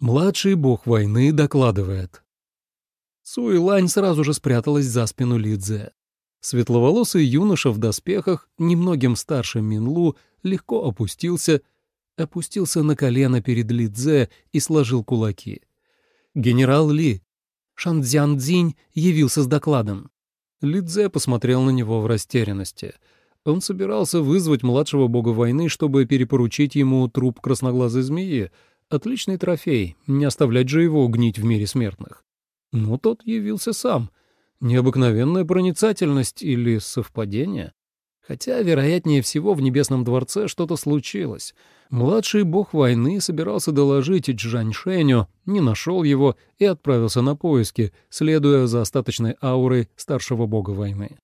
Младший бог войны докладывает. Суэлань сразу же спряталась за спину Лидзе. Светловолосый юноша в доспехах, немногим старше Минлу, легко опустился, опустился на колено перед Лидзе и сложил кулаки. «Генерал Ли, Шанцзян Цзинь явился с докладом». Лидзе посмотрел на него в растерянности. Он собирался вызвать младшего бога войны, чтобы перепоручить ему труп красноглазой змеи. Отличный трофей, не оставлять же его гнить в мире смертных. Но тот явился сам. Необыкновенная проницательность или совпадение? Хотя, вероятнее всего, в Небесном дворце что-то случилось. Младший бог войны собирался доложить Джаньшеню, не нашел его и отправился на поиски, следуя за остаточной аурой старшего бога войны.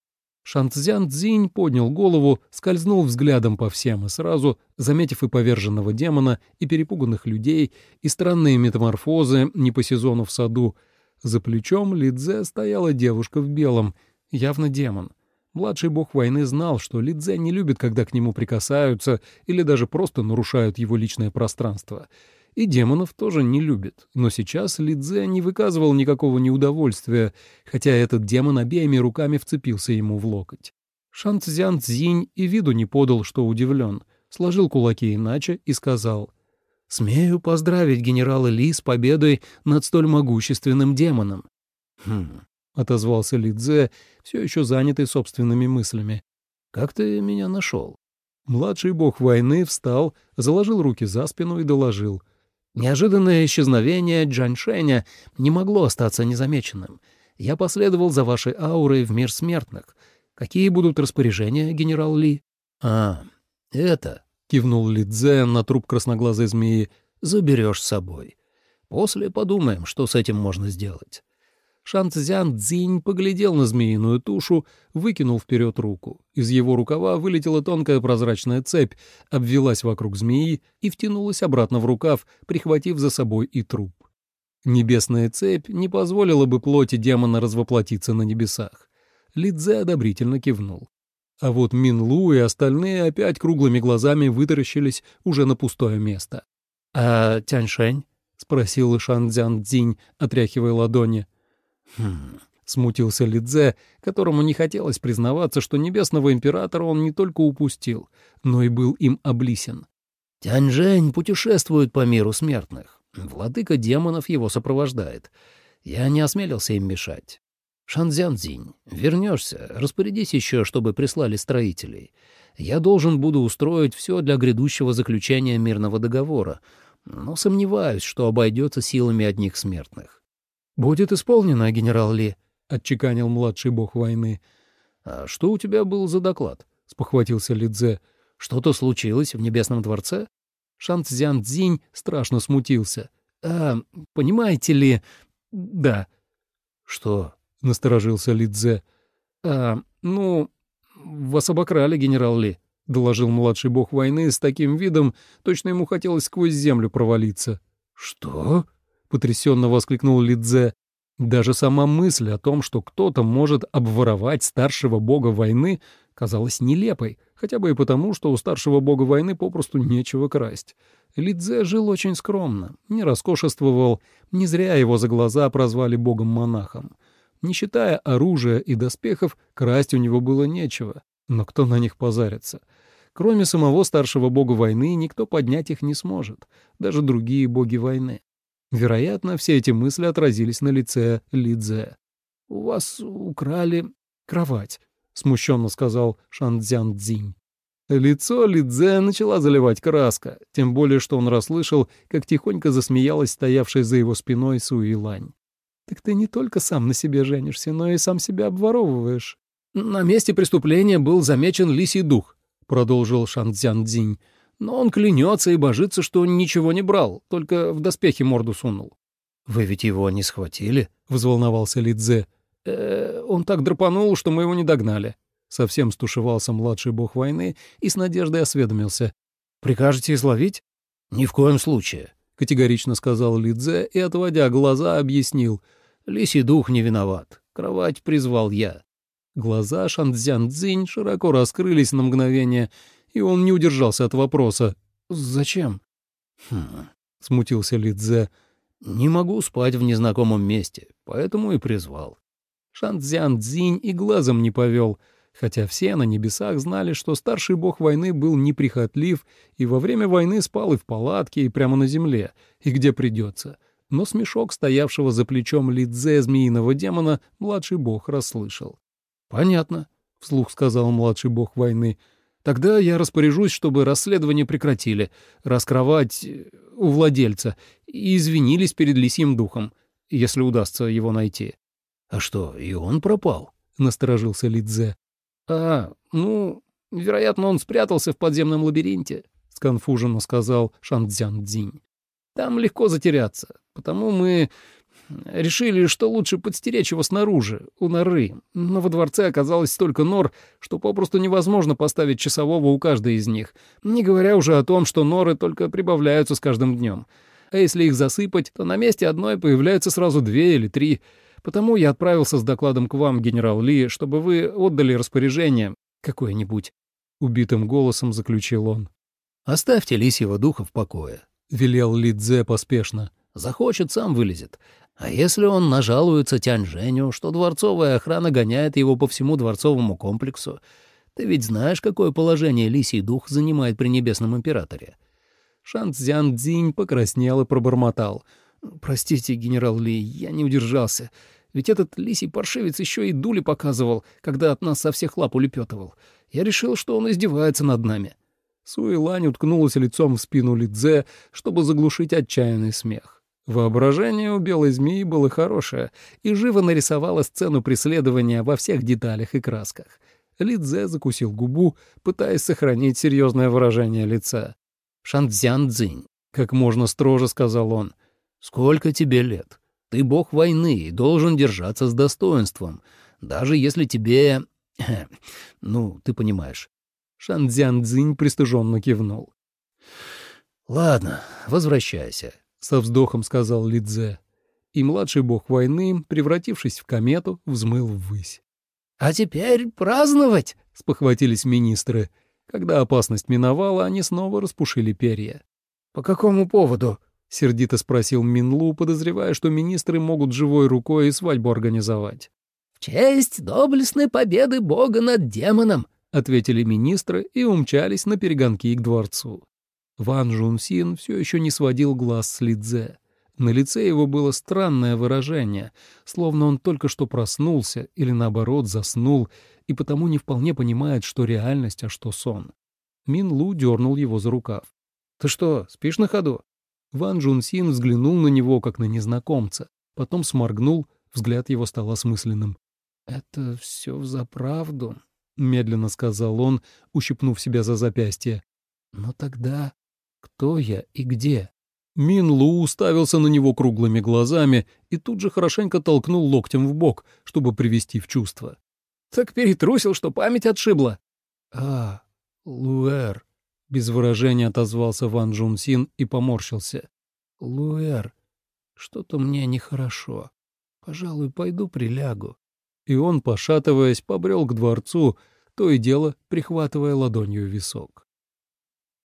Шанцзян Цзинь поднял голову, скользнул взглядом по всем и сразу, заметив и поверженного демона, и перепуганных людей, и странные метаморфозы не по сезону в саду, за плечом Лидзе стояла девушка в белом, явно демон. Младший бог войны знал, что Лидзе не любит, когда к нему прикасаются или даже просто нарушают его личное пространство. И демонов тоже не любит. Но сейчас Лидзе не выказывал никакого неудовольствия, хотя этот демон обеими руками вцепился ему в локоть. Шанцзян Цзинь и виду не подал, что удивлен. Сложил кулаки иначе и сказал — Смею поздравить генерала Ли с победой над столь могущественным демоном. Хм, отозвался Лидзе, все еще занятый собственными мыслями. Как ты меня нашел? Младший бог войны встал, заложил руки за спину и доложил. Неожиданное исчезновение Джаншеня не могло остаться незамеченным. Я последовал за вашей аурой в мир смертных. Какие будут распоряжения, генерал Ли? А, это, — кивнул Лидзе на труп красноглазой змеи, — заберешь с собой. После подумаем, что с этим можно сделать. Шанцзян Цзинь поглядел на змеиную тушу, выкинул вперед руку. Из его рукава вылетела тонкая прозрачная цепь, обвелась вокруг змеи и втянулась обратно в рукав, прихватив за собой и труп. Небесная цепь не позволила бы плоти демона развоплотиться на небесах. Лидзе одобрительно кивнул. А вот Минлу и остальные опять круглыми глазами вытаращились уже на пустое место. «А Тяньшень?» — спросил Шан Цзян Цзинь, отряхивая ладони. «Хм...» — смутился Лидзе, которому не хотелось признаваться, что небесного императора он не только упустил, но и был им облисен. «Тяньжэнь путешествует по миру смертных. Владыка демонов его сопровождает. Я не осмелился им мешать. «Шанзянзинь, вернешься, распорядись еще, чтобы прислали строителей. Я должен буду устроить все для грядущего заключения мирного договора, но сомневаюсь, что обойдется силами одних смертных». «Будет исполнено, генерал Ли», — отчеканил младший бог войны. «А что у тебя был за доклад?» — спохватился Лидзе. «Что-то случилось в Небесном дворце?» Шан Цзян Цзинь страшно смутился. «А, понимаете ли...» «Да». «Что?» — насторожился Лидзе. «А, ну, вас обокрали, генерал Ли», — доложил младший бог войны с таким видом, точно ему хотелось сквозь землю провалиться. «Что?» — потрясенно воскликнул Лидзе. Даже сама мысль о том, что кто-то может обворовать старшего бога войны, казалась нелепой, хотя бы и потому, что у старшего бога войны попросту нечего красть. Лидзе жил очень скромно, не роскошествовал, не зря его за глаза прозвали богом-монахом. Не считая оружия и доспехов, красть у него было нечего. Но кто на них позарится? Кроме самого старшего бога войны, никто поднять их не сможет, даже другие боги войны. Вероятно, все эти мысли отразились на лице Лидзе. «У вас украли кровать», — смущенно сказал Шанцзян Цзинь. Лицо Лидзе начала заливать краска, тем более что он расслышал, как тихонько засмеялась стоявшая за его спиной Суилань. Так ты не только сам на себе женишься, но и сам себя обворовываешь. На месте преступления был замечен лисий дух, продолжил Шанцзян Цзинь. Но он клянется и божится, что ничего не брал, только в доспехи морду сунул. «Вы ведь его не схватили?» — взволновался Лидзе. «Э, «Он так драпанул, что мы его не догнали». Совсем стушевался младший бог войны и с надеждой осведомился. «Прикажете изловить?» «Ни в коем случае», — категорично сказал Лидзе и, отводя глаза, объяснил. «Лисий дух не виноват. Кровать призвал я». Глаза Шанцзян Цзинь широко раскрылись на мгновение, и он не удержался от вопроса. «Зачем?» «Хм...» — смутился Лидзе. «Не могу спать в незнакомом месте, поэтому и призвал». Шанцзян Цзинь и глазом не повел, хотя все на небесах знали, что старший бог войны был неприхотлив и во время войны спал и в палатке, и прямо на земле, и где придется. Но смешок стоявшего за плечом Лидзе змеиного демона младший бог расслышал. «Понятно», — вслух сказал младший бог войны, — Тогда я распоряжусь, чтобы расследование прекратили, раскрывать э, у владельца, и извинились перед лисьим духом, если удастся его найти. — А что, и он пропал? — насторожился Лидзе. — А, ну, вероятно, он спрятался в подземном лабиринте, — сконфуженно сказал Шанцзян Цзинь. — Там легко затеряться, потому мы Решили, что лучше подстеречь его снаружи, у норы, но во дворце оказалось столько нор, что попросту невозможно поставить часового у каждой из них, не говоря уже о том, что норы только прибавляются с каждым днем. А если их засыпать, то на месте одной появляются сразу две или три. Потому я отправился с докладом к вам, генерал Ли, чтобы вы отдали распоряжение какое-нибудь. Убитым голосом заключил он. «Оставьте лисьего духа в покое», — велел Ли Дзе поспешно. «Захочет, сам вылезет. А если он нажалуется Тянь-Женю, что дворцовая охрана гоняет его по всему дворцовому комплексу? Ты ведь знаешь, какое положение лисий дух занимает при небесном императоре?» Шан Цзян Цзинь покраснел и пробормотал. «Простите, генерал Ли, я не удержался. Ведь этот лисий паршивец еще и дули показывал, когда от нас со всех лап улепетывал. Я решил, что он издевается над нами». Суэлань уткнулась лицом в спину Лидзе, чтобы заглушить отчаянный смех. Воображение у белой змеи было хорошее и живо нарисовало сцену преследования во всех деталях и красках. Лидзе закусил губу, пытаясь сохранить серьезное выражение лица. «Шанцзян Цзинь», — как можно строже сказал он, — «сколько тебе лет? Ты бог войны и должен держаться с достоинством, даже если тебе... ну, ты понимаешь». Шанцзян Цзинь пристыженно кивнул. «Ладно, возвращайся со вздохом сказал Лидзе. И младший бог войны, превратившись в комету, взмыл ввысь. «А теперь праздновать!» — спохватились министры. Когда опасность миновала, они снова распушили перья. «По какому поводу?» — сердито спросил Минлу, подозревая, что министры могут живой рукой свадьбу организовать. «В честь доблестной победы бога над демоном!» — ответили министры и умчались на перегонки к дворцу. Ван Жунсин все еще не сводил глаз с Лидзе. На лице его было странное выражение, словно он только что проснулся или, наоборот, заснул, и потому не вполне понимает, что реальность, а что сон. Мин Лу дернул его за рукав. «Ты что, спишь на ходу?» Ван Джунсин взглянул на него, как на незнакомца, потом сморгнул, взгляд его стал осмысленным. «Это все взаправду», — медленно сказал он, ущипнув себя за запястье. «Но тогда кто я и где? Мин Лу уставился на него круглыми глазами и тут же хорошенько толкнул локтем в бок, чтобы привести в чувство. «Так перетрусил, что память отшибла». «А, Луэр», — без выражения отозвался Ван Джун Син и поморщился. «Луэр, что-то мне нехорошо. Пожалуй, пойду прилягу». И он, пошатываясь, побрел к дворцу, то и дело прихватывая ладонью висок.